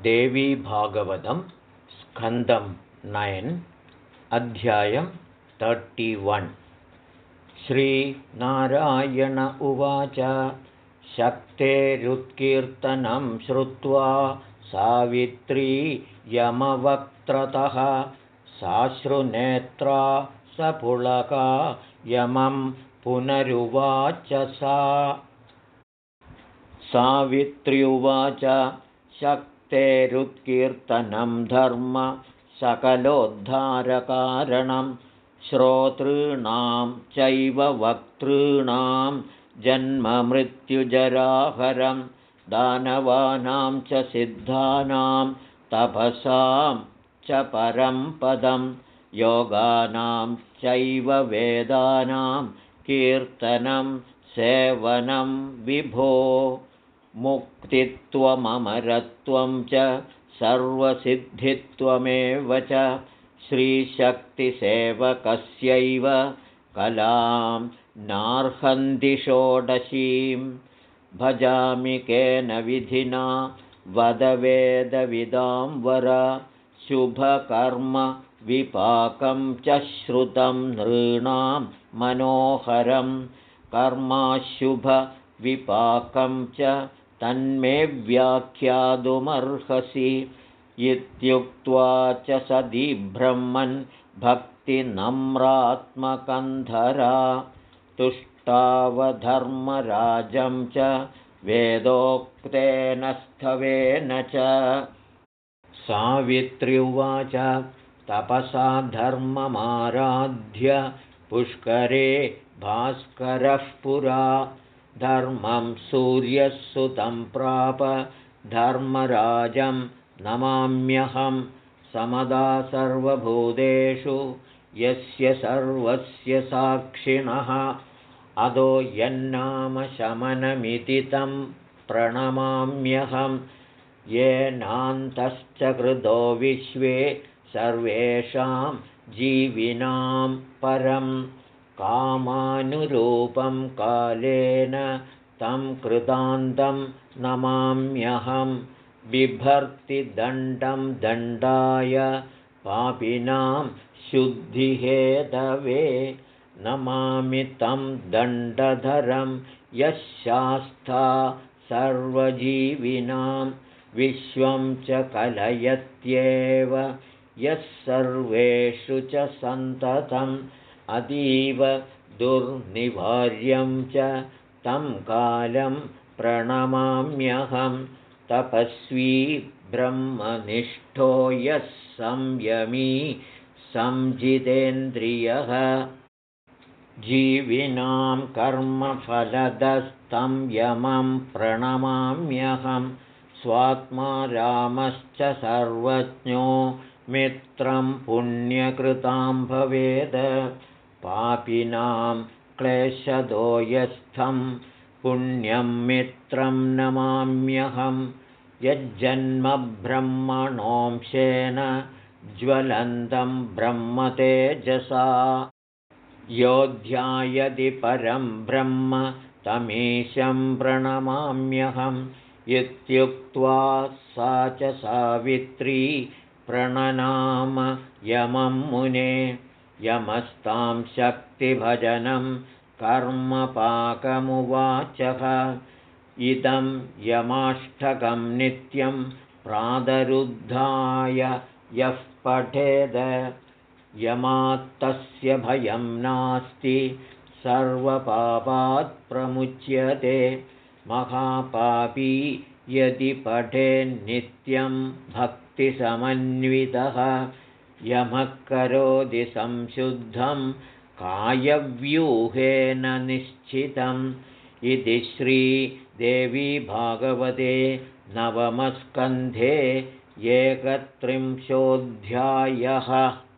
देवीभागवतं स्कन्दं नयन् अध्यायं तर्टिवन् श्रीनारायण उवाच शक्तेरुत्कीर्तनं श्रुत्वा सावित्री यमवक्त्रतः साश्रुनेत्रा सपुलका यमं पुनरुवाच सा सावित्र्युवाच शक्तेरुत्कीर्तनं धर्म सकलोद्धारकारणं श्रोतॄणां चैव वक्तॄणां जन्ममृत्युजराहरं दानवानां च सिद्धानां तपसां च परं पदं योगानां चैव वेदानां कीर्तनं सेवनं विभो मुक्तित्वममरत्वं च सर्वसिद्धित्वमेव च श्रीशक्तिसेवकस्यैव कलां नार्हन्दिषोडशीं भजामि केन विधिना वदवेदविदां वर शुभकर्मविपाकं च श्रुतं नॄणां मनोहरं कर्माशुभविपाकं च तन्मे व्याख्यातुमर्हसि इत्युक्त्वा च सदिब्रह्मन् भक्तिनम्रात्मकन्धरा तुष्टावधर्मराजं च वेदोक्तेन स्थवेन च। सावित्र्युवाच तपसा धर्ममाराध्य पुष्करे भास्करः पुरा धर्मं सूर्यसुतं प्राप धर्मराजं नमाम्यहं समदा सर्वभूतेषु यस्य सर्वस्य साक्षिणः अदो यन्नामशमनमिति तं प्रणमाम्यहं येनान्तश्च कृतो विश्वे सर्वेषां जीविनां परम् कामानुरूपं कालेन तं कृतान्तं नमाम्यहं बिभर्तिदण्डं दण्डाय पापिनां शुद्धिहेतवे नमामि तं दण्डधरं यः शास्ता सर्वजीविनां विश्वं च कलयत्येव यः सर्वेषु च सन्ततम् अतीव दुर्निवार्यं च तं कालं प्रणमाम्यहं तपस्वी ब्रह्मनिष्ठो यः संयमी संजितेन्द्रियः। जीविनां कर्मफलदस्तं यमं प्रणमाम्यहं स्वात्मा रामश्च सर्वज्ञो मित्रं पुण्यकृतां भवेद पापिनां क्लेशदो यस्थं पुण्यं मित्रं नमाम्यहं। यज्जन्मब्रह्मणोंशेन ज्वलन्तं ब्रह्मतेजसा। योऽध्यायदि परं ब्रह्म तमीशं प्रणमाम्यहम् इत्युक्त्वा सा च सावित्री प्रणनाम यमं मुने यमस्तां शक्तिभजनं कर्मपाकमुवाचः। इदं यमाष्टकं नित्यं प्रादरुद्धाय यः पठेद। यमात्तस्य भयं नास्ति सर्वपापात् प्रमुच्यते। महापापी यदि पठेन्नित्यं भक्तिसमन्वितः यमः करोति संशुद्धं कायव्यूहेन निश्चितम् इति श्रीदेवी भागवते नवमस्कन्धे एकत्रिंशोऽध्यायः